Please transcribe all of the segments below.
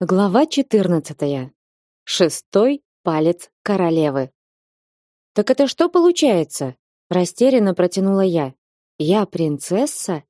Глава 14. Шестой палец королевы. Так это что получается? Растерянно протянула я. Я принцесса?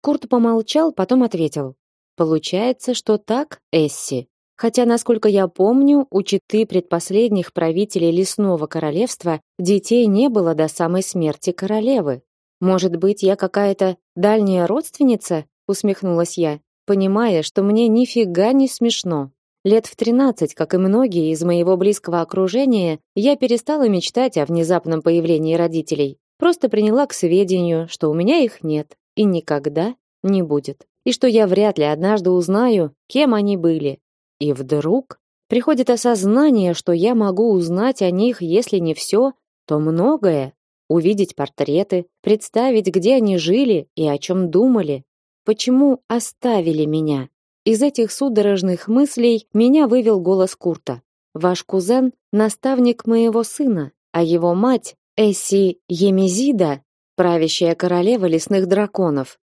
Курт помолчал, потом ответил: Получается, что так, Эсси. Хотя, насколько я помню, у четы предпоследних правителей лесного королевства детей не было до самой смерти королевы. Может быть, я какая-то дальняя родственница? усмехнулась я понимая, что мне нифига не смешно. Лет в 13, как и многие из моего близкого окружения, я перестала мечтать о внезапном появлении родителей. Просто приняла к сведению, что у меня их нет и никогда не будет. И что я вряд ли однажды узнаю, кем они были. И вдруг приходит осознание, что я могу узнать о них, если не все, то многое. Увидеть портреты, представить, где они жили и о чем думали, Почему оставили меня? Из этих судорожных мыслей меня вывел голос Курта. Ваш кузен наставник моего сына, а его мать Эсси Емизида, правящая королева лесных драконов.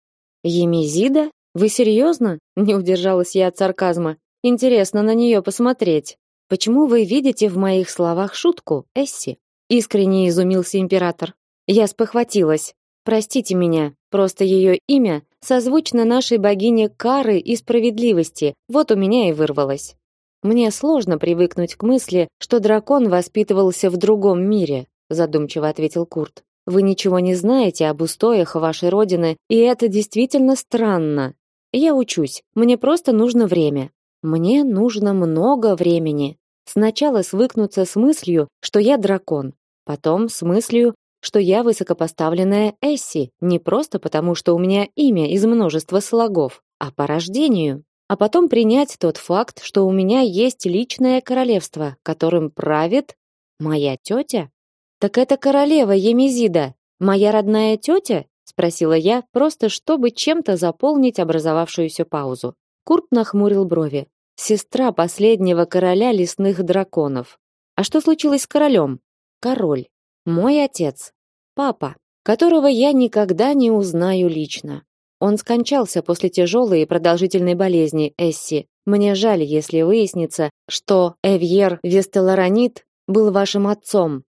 Емизида? Вы серьезно? Не удержалась я от сарказма. Интересно на нее посмотреть. Почему вы видите в моих словах шутку, Эсси? Искренне изумился император. Я спохватилась. Простите меня, просто ее имя созвучно нашей богине Кары и справедливости. Вот у меня и вырвалось. Мне сложно привыкнуть к мысли, что дракон воспитывался в другом мире, задумчиво ответил Курт. Вы ничего не знаете об устоях вашей родины, и это действительно странно. Я учусь. Мне просто нужно время. Мне нужно много времени. Сначала свыкнуться с мыслью, что я дракон, потом с мыслью, что я высокопоставленная Эсси, не просто потому, что у меня имя из множества слогов, а по рождению. А потом принять тот факт, что у меня есть личное королевство, которым правит моя тетя. Так это королева Емизида, моя родная тетя? спросила я, просто чтобы чем-то заполнить образовавшуюся паузу. Курт нахмурил брови. Сестра последнего короля лесных драконов. А что случилось с королем? Король. Мой отец, папа, которого я никогда не узнаю лично. Он скончался после тяжелой и продолжительной болезни Эсси. Мне жаль, если выяснится, что Эвьер Вестеларонит был вашим отцом.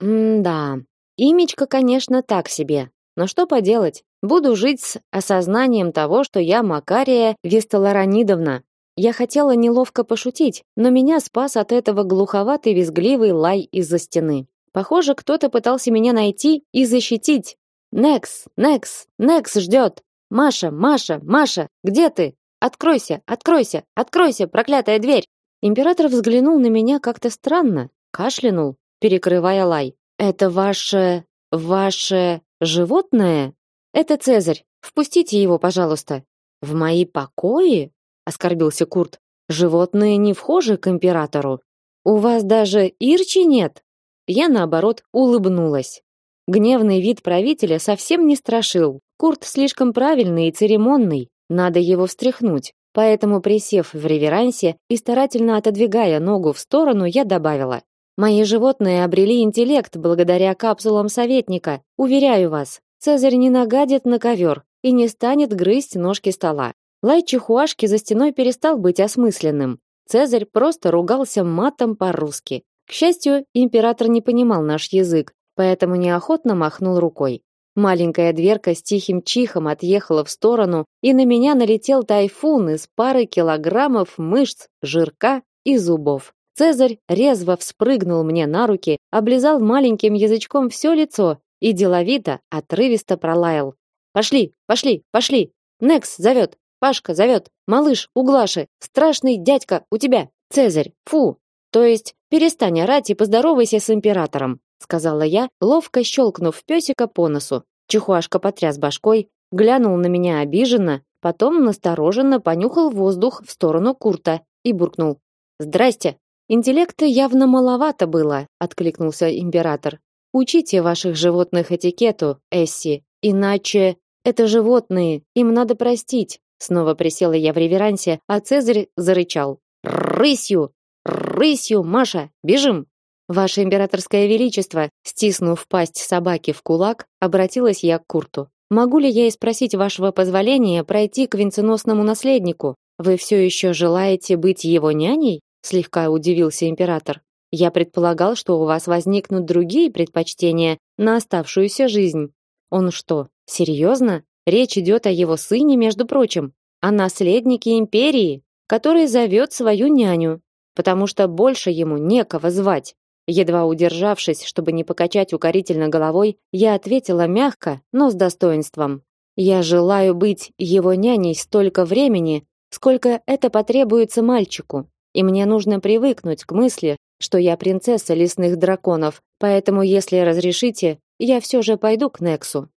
М-да. Имечко, конечно, так себе. Но что поделать? Буду жить с осознанием того, что я Макария Вестеларонидовна. Я хотела неловко пошутить, но меня спас от этого глуховатый визгливый лай из-за стены. Похоже, кто-то пытался меня найти и защитить. Некс, Некс, Некс ждет. Маша, Маша, Маша, где ты? Откройся, откройся, откройся, проклятая дверь. Император взглянул на меня как-то странно, кашлянул, перекрывая лай. Это ваше ваше животное? Это Цезарь. Впустите его, пожалуйста. В мои покои? оскорбился Курт. Животные не вхожи к императору. У вас даже ирчи нет. Я, наоборот, улыбнулась. Гневный вид правителя совсем не страшил. Курт слишком правильный и церемонный, надо его встряхнуть. Поэтому, присев в реверансе и старательно отодвигая ногу в сторону, я добавила: "Мои животные обрели интеллект благодаря капсулам советника. Уверяю вас, Цезарь не нагадит на ковер и не станет грызть ножки стола". Лай чихуашки за стеной перестал быть осмысленным. Цезарь просто ругался матом по-русски. К счастью, император не понимал наш язык, поэтому неохотно махнул рукой. Маленькая дверка с тихим чихом отъехала в сторону, и на меня налетел тайфун из пары килограммов мышц, жирка и зубов. Цезарь резво вспрыгнул мне на руки, облизал маленьким язычком все лицо и деловито, отрывисто пролаял: "Пошли, пошли, пошли. Некс зовет, Пашка зовет, малыш у Глаши, страшный дядька у тебя. Цезарь, фу, то есть перестань орать и поздоровайся с императором, сказала я, ловко щелкнув песика по носу. Чухуашка потряс башкой, глянул на меня обиженно, потом настороженно понюхал воздух в сторону Курта и буркнул: "Здрасте". Интеллекта явно маловато было, откликнулся император. Учите ваших животных этикету, Эсси, иначе это животные, им надо простить. Снова присела я в реверансе, а Цезарь зарычал: "Рысью!" Рысью, Маша, бежим. Ваше императорское величество, стиснув пасть собаки в кулак, обратилась я к Курту. Могу ли я и спросить вашего позволения пройти к венценосному наследнику? Вы все еще желаете быть его няней? Слегка удивился император. Я предполагал, что у вас возникнут другие предпочтения на оставшуюся жизнь. Он что, серьезно? Речь идет о его сыне, между прочим, о наследнике империи, который зовет свою няню, потому что больше ему некого звать. Едва удержавшись, чтобы не покачать укорительно головой, я ответила мягко, но с достоинством. Я желаю быть его няней столько времени, сколько это потребуется мальчику. И мне нужно привыкнуть к мысли, что я принцесса лесных драконов. Поэтому, если разрешите, я все же пойду к Нексу.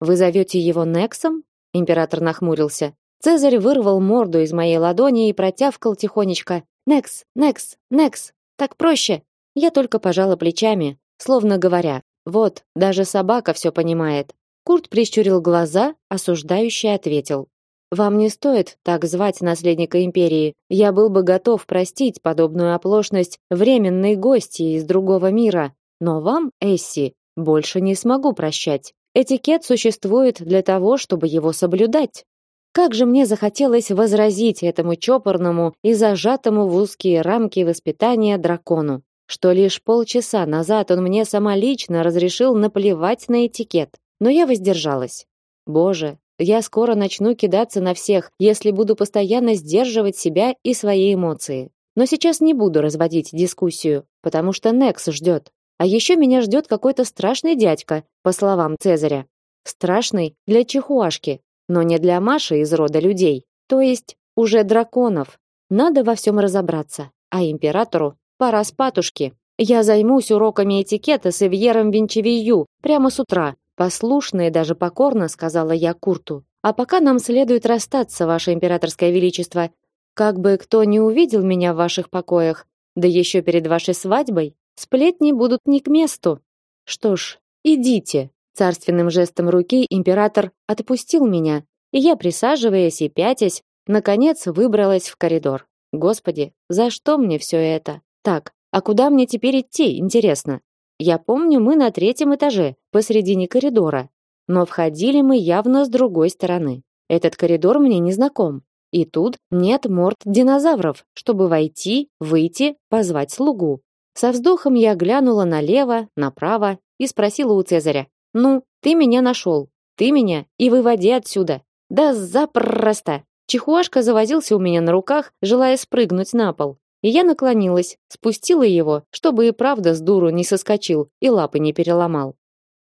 Вы зовете его Нексом? Император нахмурился. Цезарь вырвал морду из моей ладони и протявкал тихонечко: "Некс, Некс, Некс, так проще". Я только пожала плечами, словно говоря: "Вот, даже собака все понимает". Курт прищурил глаза, осуждающе ответил: "Вам не стоит так звать наследника империи. Я был бы готов простить подобную оплошность временной гости из другого мира, но вам, Эсси, больше не смогу прощать. Этикет существует для того, чтобы его соблюдать". Как же мне захотелось возразить этому чопорному и зажатому в узкие рамки воспитания дракону что лишь полчаса назад он мне самолично разрешил наплевать на этикет. Но я воздержалась. Боже, я скоро начну кидаться на всех, если буду постоянно сдерживать себя и свои эмоции. Но сейчас не буду разводить дискуссию, потому что Некс ждет. А еще меня ждет какой-то страшный дядька, по словам Цезаря. Страшный для чихуашки, но не для Маши из рода людей, то есть уже драконов. Надо во всем разобраться, а императору Пора спатушки. Я займусь уроками этикета с Эвьером Винчевию прямо с утра. Послушно и даже покорно сказала я Курту. А пока нам следует расстаться, ваше императорское величество. Как бы кто не увидел меня в ваших покоях, да еще перед вашей свадьбой, сплетни будут не к месту. Что ж, идите. Царственным жестом руки император отпустил меня, и я, присаживаясь и пятясь, наконец выбралась в коридор. Господи, за что мне все это? Так, а куда мне теперь идти, интересно? Я помню, мы на третьем этаже, посредине коридора, но входили мы явно с другой стороны. Этот коридор мне не знаком. И тут нет морд динозавров, чтобы войти, выйти, позвать слугу. Со вздохом я глянула налево, направо и спросила у Цезаря: "Ну, ты меня нашел, ты меня и выводи отсюда". Да запросто. Чихуашка завозился у меня на руках, желая спрыгнуть на пол. И я наклонилась, спустила его, чтобы и правда с дуру не соскочил и лапы не переломал.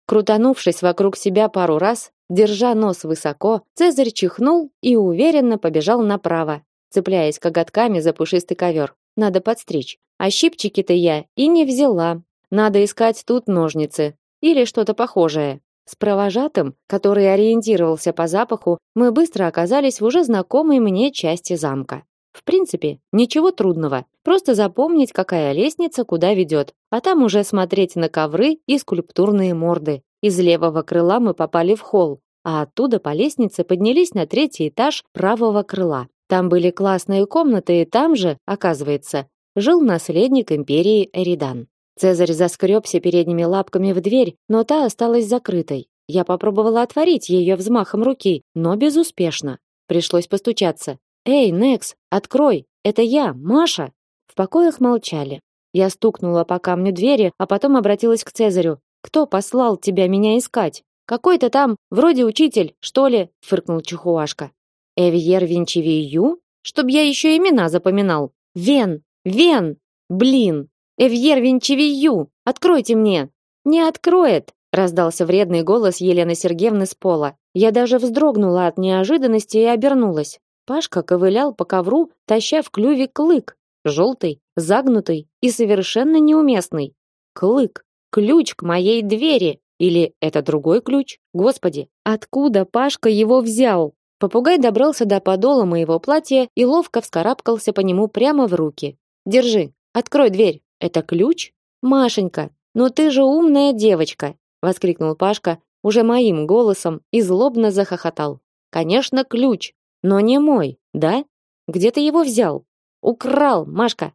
Крутанувшись вокруг себя пару раз, держа нос высоко, Цезарь чихнул и уверенно побежал направо, цепляясь коготками за пушистый ковер. Надо подстричь. А щипчики-то я и не взяла. Надо искать тут ножницы или что-то похожее. С провожатым, который ориентировался по запаху, мы быстро оказались в уже знакомой мне части замка. В принципе, ничего трудного. Просто запомнить, какая лестница куда ведет, а там уже смотреть на ковры и скульптурные морды. Из левого крыла мы попали в холл, а оттуда по лестнице поднялись на третий этаж правого крыла. Там были классные комнаты, и там же, оказывается, жил наследник империи Эридан. Цезарь заскребся передними лапками в дверь, но та осталась закрытой. Я попробовала отворить ее взмахом руки, но безуспешно. Пришлось постучаться. Эй, Некс, открой, это я, Маша. В покоях молчали. Я стукнула по камню двери, а потом обратилась к Цезарю. Кто послал тебя меня искать? Какой-то там, вроде учитель, что ли? фыркнул Чихуашка. Эвьер Винчевию? Чтоб я еще имена запоминал. Вен, Вен, блин. Эвьер Винчевию, откройте мне. Не откроет, раздался вредный голос Елены Сергеевны с пола. Я даже вздрогнула от неожиданности и обернулась. Пашка ковылял по ковру, таща в клюве клык, желтый, загнутый и совершенно неуместный. Клык, ключ к моей двери. Или это другой ключ? Господи, откуда Пашка его взял? Попугай добрался до подола моего платья и ловко вскарабкался по нему прямо в руки. Держи, открой дверь. Это ключ? Машенька, ну ты же умная девочка, воскликнул Пашка уже моим голосом и злобно захохотал. Конечно, ключ. Но не мой, да? Где ты его взял? Украл, Машка.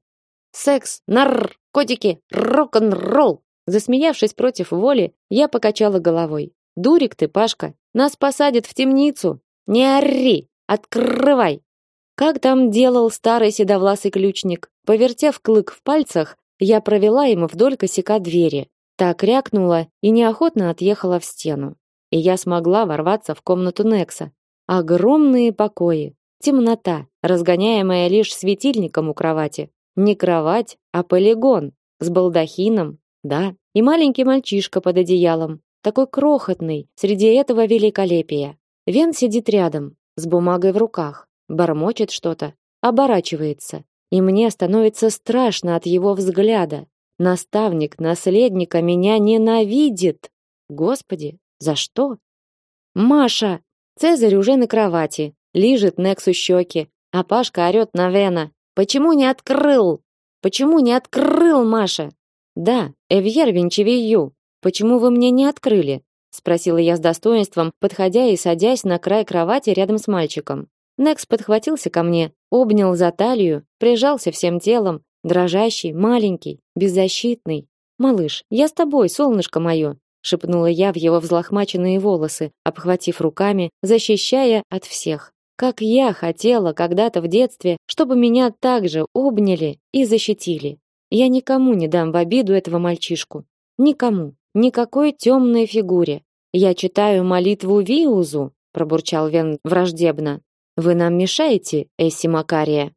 Секс, нар, котики, рок-н-ролл. Засмеявшись против воли, я покачала головой. Дурик ты, Пашка. Нас посадят в темницу. Не ори, открывай. Как там делал старый седовласый ключник? Повертев клык в пальцах, я провела ему вдоль косяка двери. Так рякнула и неохотно отъехала в стену. И я смогла ворваться в комнату Некса. Огромные покои, темнота, разгоняемая лишь светильником у кровати. Не кровать, а полигон с балдахином, да, и маленький мальчишка под одеялом, такой крохотный среди этого великолепия. Вен сидит рядом, с бумагой в руках, бормочет что-то, оборачивается, и мне становится страшно от его взгляда. Наставник наследника меня ненавидит. Господи, за что? Маша, Цезарь уже на кровати, лижет Нексу щеки, а Пашка орет на Вена. Почему не открыл? Почему не открыл, Маша? Да, Эвьер Винчевию. Почему вы мне не открыли? спросила я с достоинством, подходя и садясь на край кровати рядом с мальчиком. Некс подхватился ко мне, обнял за талию, прижался всем телом, дрожащий, маленький, беззащитный. Малыш, я с тобой, солнышко мое, шепнула я в его взлохмаченные волосы, обхватив руками, защищая от всех. Как я хотела когда-то в детстве, чтобы меня также обняли и защитили. Я никому не дам в обиду этого мальчишку. Никому, никакой темной фигуре. Я читаю молитву Виузу, пробурчал Вен враждебно. Вы нам мешаете, Эсси Макария.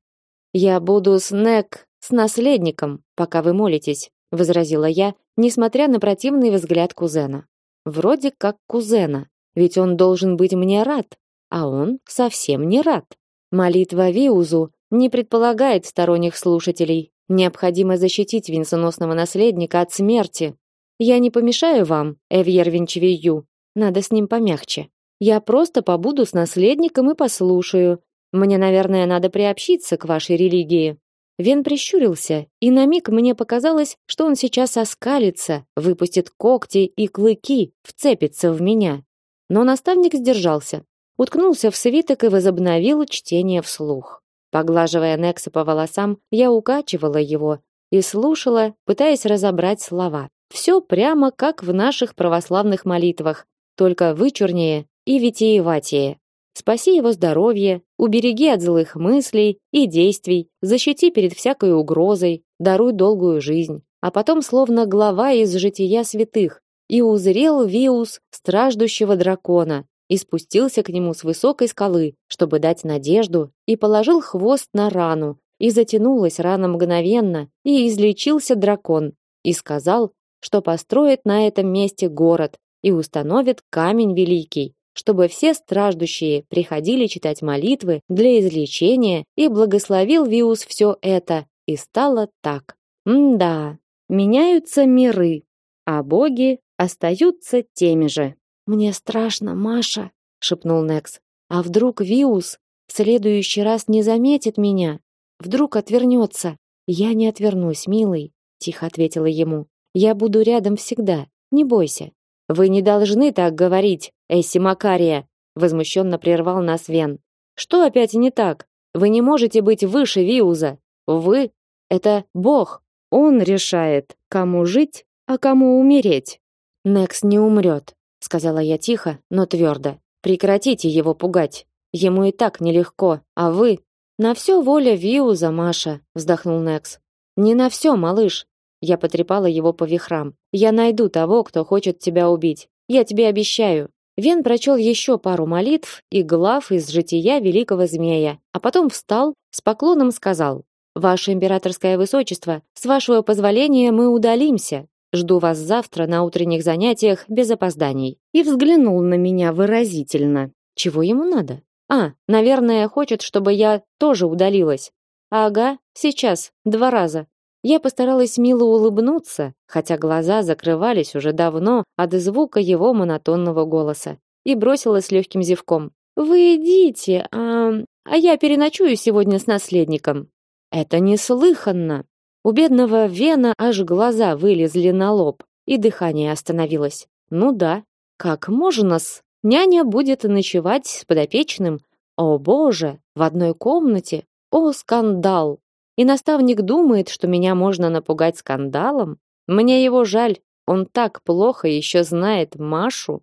Я буду с Нек, с наследником, пока вы молитесь, возразила я, несмотря на противный взгляд кузена. Вроде как кузена, ведь он должен быть мне рад, а он совсем не рад. Молитва Виузу не предполагает сторонних слушателей. Необходимо защитить венценосного наследника от смерти. Я не помешаю вам, Эвьер Винчевию. Надо с ним помягче. Я просто побуду с наследником и послушаю. Мне, наверное, надо приобщиться к вашей религии. Вен прищурился, и на миг мне показалось, что он сейчас оскалится, выпустит когти и клыки, вцепится в меня. Но наставник сдержался, уткнулся в свиток и возобновил чтение вслух. Поглаживая Некса по волосам, я укачивала его и слушала, пытаясь разобрать слова. Все прямо как в наших православных молитвах, только вычурнее и витиеватее. Спаси его здоровье, убереги от злых мыслей и действий, защити перед всякой угрозой, даруй долгую жизнь. А потом словно глава из жития святых, и узрел Виус страждущего дракона, и спустился к нему с высокой скалы, чтобы дать надежду, и положил хвост на рану, и затянулась рана мгновенно, и излечился дракон, и сказал, что построит на этом месте город, и установит камень великий, чтобы все страждущие приходили читать молитвы для излечения, и благословил Виус все это, и стало так. М-да, меняются миры, а боги остаются теми же. Мне страшно, Маша, шепнул Некс. А вдруг Виус в следующий раз не заметит меня? Вдруг отвернется? Я не отвернусь, милый, тихо ответила ему. Я буду рядом всегда. Не бойся. Вы не должны так говорить, Эсси Макария, возмущенно прервал нас Вен. Что опять не так? Вы не можете быть выше Виуза. Вы это Бог. Он решает, кому жить, а кому умереть. Некс не умрет, сказала я тихо, но твердо. Прекратите его пугать. Ему и так нелегко, а вы на все воля Виуза, Маша, вздохнул Некс. Не на все, малыш. Я потрепала его по вихрам. Я найду того, кто хочет тебя убить. Я тебе обещаю. Вен прочел еще пару молитв и глав из жития великого змея, а потом встал, с поклоном сказал: "Ваше императорское высочество, с вашего позволения мы удалимся. Жду вас завтра на утренних занятиях без опозданий". И взглянул на меня выразительно. Чего ему надо? А, наверное, хочет, чтобы я тоже удалилась. Ага, сейчас, два раза. Я постаралась мило улыбнуться, хотя глаза закрывались уже давно от звука его монотонного голоса, и бросила с легким зевком: "Вы идите, а а я переночую сегодня с наследником". Это неслыханно. У бедного Вена аж глаза вылезли на лоб, и дыхание остановилось. Ну да, как можно-с? Няня будет ночевать с подопечным. О, боже, в одной комнате. О, скандал! И наставник думает, что меня можно напугать скандалом? Мне его жаль, он так плохо еще знает Машу.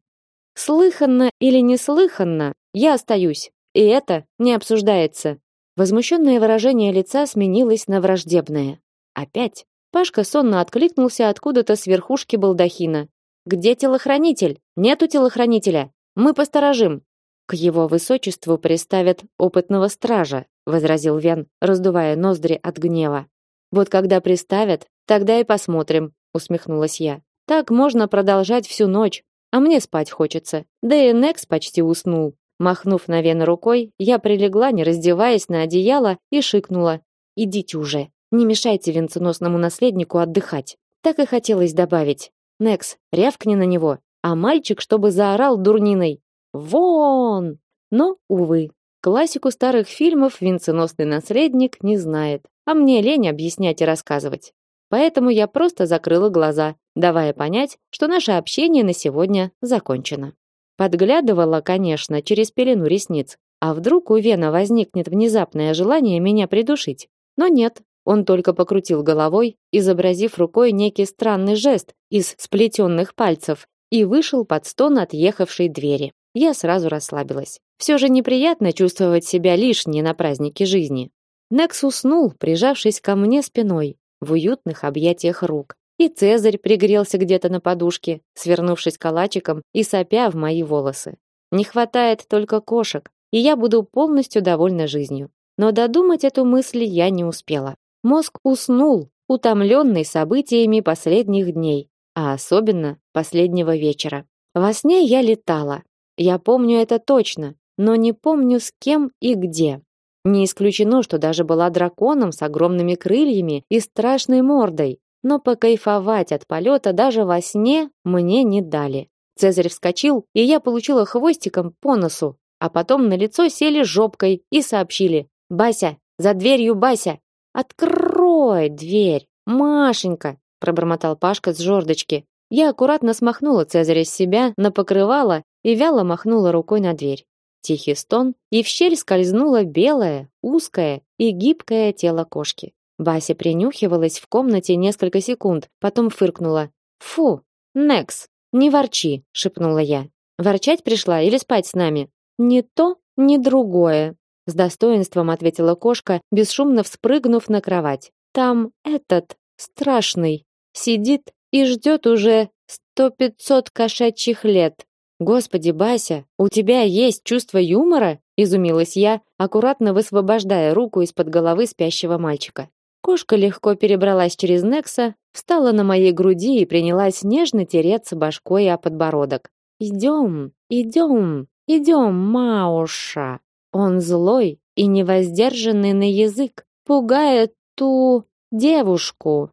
Слыханно или неслыханно, я остаюсь, и это не обсуждается. Возмущенное выражение лица сменилось на враждебное. Опять. Пашка сонно откликнулся откуда-то с верхушки балдахина. Где телохранитель? Нету телохранителя. Мы посторожим. К его высочеству приставят опытного стража, возразил Вен, раздувая ноздри от гнева. Вот когда приставят, тогда и посмотрим, усмехнулась я. Так можно продолжать всю ночь, а мне спать хочется. Да и Некс почти уснул. Махнув на Вена рукой, я прилегла, не раздеваясь на одеяло, и шикнула: "Идите уже, не мешайте венценосному наследнику отдыхать". Так и хотелось добавить: "Некс, рявкни на него, а мальчик, чтобы заорал дурниной: Вон!" Но увы, классику старых фильмов венценосный наследник не знает, а мне лень объяснять и рассказывать. Поэтому я просто закрыла глаза, давая понять, что наше общение на сегодня закончено. Подглядывала, конечно, через пелену ресниц. А вдруг у Вена возникнет внезапное желание меня придушить? Но нет. Он только покрутил головой, изобразив рукой некий странный жест из сплетенных пальцев, и вышел под стон отъехавшей двери. Я сразу расслабилась. Все же неприятно чувствовать себя лишней на празднике жизни. Некс уснул, прижавшись ко мне спиной, в уютных объятиях рук. И Цезарь пригрелся где-то на подушке, свернувшись калачиком и сопя в мои волосы. Не хватает только кошек, и я буду полностью довольна жизнью. Но додумать эту мысль я не успела. Мозг уснул, утомленный событиями последних дней, а особенно последнего вечера. Во сне я летала. Я помню это точно, но не помню с кем и где. Не исключено, что даже была драконом с огромными крыльями и страшной мордой, но покайфовать от полета даже во сне мне не дали. Цезарь вскочил, и я получила хвостиком по носу, а потом на лицо сели жопкой и сообщили: "Бася, за дверью Бася. Открой дверь, Машенька", пробормотал Пашка с жердочки. Я аккуратно смахнула Цезаря с себя на покрывало и вяло махнула рукой на дверь. Тихий стон, и в щель скользнуло белое, узкое и гибкое тело кошки. Бася принюхивалась в комнате несколько секунд, потом фыркнула. Фу, Некс, не ворчи, шипнула я. Ворчать пришла или спать с нами? Не то, ни другое, с достоинством ответила кошка, бесшумно вспрыгнув на кровать. Там этот страшный сидит и ждет уже сто пятьсот кошачьих лет. Господи, Бася, у тебя есть чувство юмора? изумилась я, аккуратно высвобождая руку из-под головы спящего мальчика. Кошка легко перебралась через Некса, встала на моей груди и принялась нежно тереться башкой о подбородок. «Идем, идем, идем, Мауша!» Он злой и невоздержанный на язык, пугает ту девушку.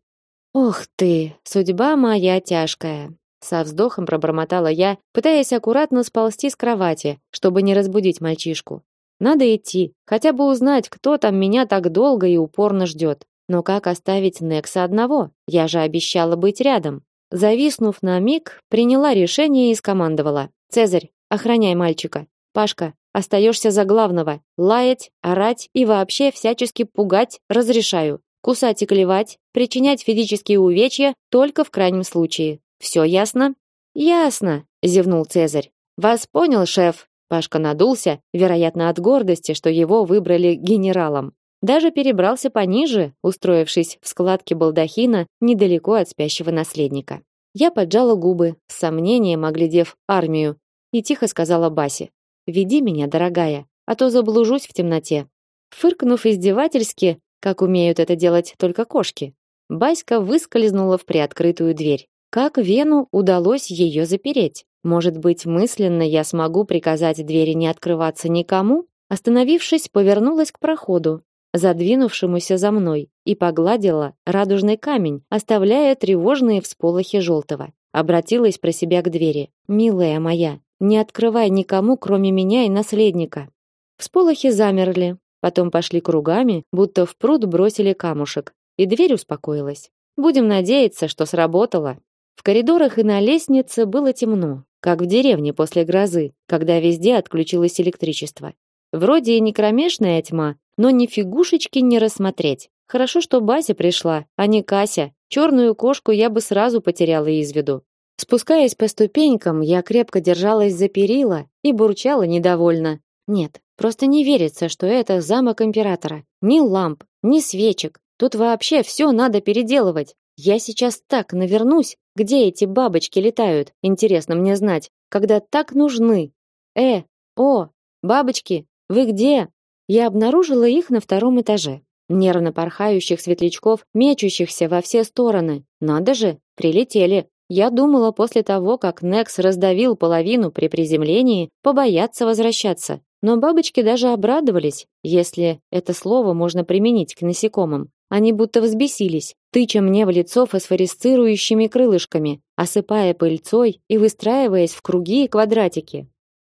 «Ох ты, судьба моя тяжкая!» Со вздохом пробормотала я, пытаясь аккуратно сползти с кровати, чтобы не разбудить мальчишку. Надо идти, хотя бы узнать, кто там меня так долго и упорно ждет. Но как оставить Некса одного? Я же обещала быть рядом. Зависнув на миг, приняла решение и скомандовала: "Цезарь, охраняй мальчика. Пашка, остаешься за главного. Лаять, орать и вообще всячески пугать разрешаю. Кусать и клевать, причинять физические увечья только в крайнем случае. Все ясно?" "Ясно", зевнул Цезарь. "Вас понял, шеф." Пашка надулся, вероятно, от гордости, что его выбрали генералом. Даже перебрался пониже, устроившись в складке балдахина недалеко от спящего наследника. Я поджала губы, с сомнением оглядев армию, и тихо сказала Басе: "Веди меня, дорогая, а то заблужусь в темноте". Фыркнув издевательски, как умеют это делать только кошки, Баська выскользнула в приоткрытую дверь. Как Вену удалось ее запереть? Может быть, мысленно я смогу приказать двери не открываться никому? Остановившись, повернулась к проходу задвинувшемуся за мной, и погладила радужный камень, оставляя тревожные всполохи желтого. Обратилась про себя к двери. «Милая моя, не открывай никому, кроме меня и наследника». Всполохи замерли, потом пошли кругами, будто в пруд бросили камушек, и дверь успокоилась. Будем надеяться, что сработало. В коридорах и на лестнице было темно, как в деревне после грозы, когда везде отключилось электричество. Вроде и не кромешная тьма, но ни фигушечки не рассмотреть. Хорошо, что Бася пришла, а не Кася. Черную кошку я бы сразу потеряла из виду. Спускаясь по ступенькам, я крепко держалась за перила и бурчала недовольно. Нет, просто не верится, что это замок императора. Ни ламп, ни свечек. Тут вообще все надо переделывать. Я сейчас так навернусь, где эти бабочки летают, интересно мне знать, когда так нужны. Э, о, бабочки, вы где? Я обнаружила их на втором этаже. Нервно порхающих светлячков, мечущихся во все стороны. Надо же, прилетели. Я думала, после того, как Некс раздавил половину при приземлении, побояться возвращаться. Но бабочки даже обрадовались, если это слово можно применить к насекомым. Они будто взбесились, тыча мне в лицо фосфорисцирующими крылышками, осыпая пыльцой и выстраиваясь в круги и квадратики.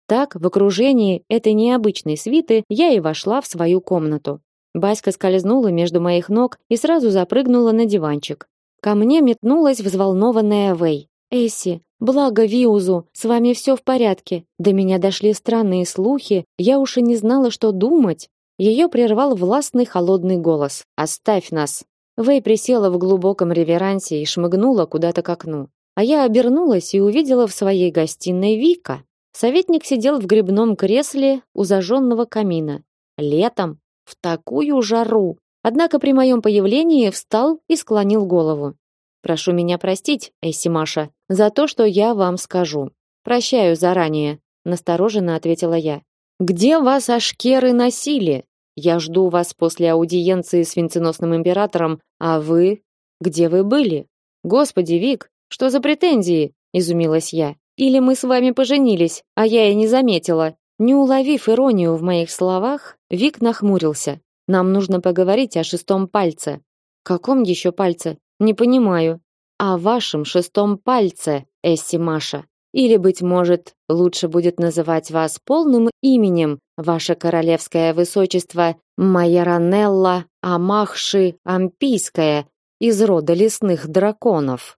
Так, в окружении этой необычной свиты я и вошла в свою комнату. Баська скользнула между моих ног и сразу запрыгнула на диванчик. Ко мне метнулась взволнованная Вэй. «Эсси, благо Виузу, с вами все в порядке. До меня дошли странные слухи, я уж и не знала, что думать». Ее прервал властный холодный голос. «Оставь нас!» Вэй присела в глубоком реверансе и шмыгнула куда-то к окну. А я обернулась и увидела в своей гостиной Вика. Советник сидел в грибном кресле у зажженного камина. Летом, в такую жару. Однако при моем появлении встал и склонил голову. Прошу меня простить, Эсси Маша, за то, что я вам скажу. Прощаю заранее, настороженно ответила я. Где вас ашкеры носили? Я жду вас после аудиенции с венценосным императором, а вы где вы были? Господи, Вик, что за претензии? изумилась я. Или мы с вами поженились, а я и не заметила. Не уловив иронию в моих словах, Вик нахмурился. Нам нужно поговорить о шестом пальце. Каком еще пальце? Не понимаю. О вашем шестом пальце, Эсси Маша. Или быть может, лучше будет называть вас полным именем, ваше королевское высочество Майоранелла Амахши Ампийская из рода лесных драконов.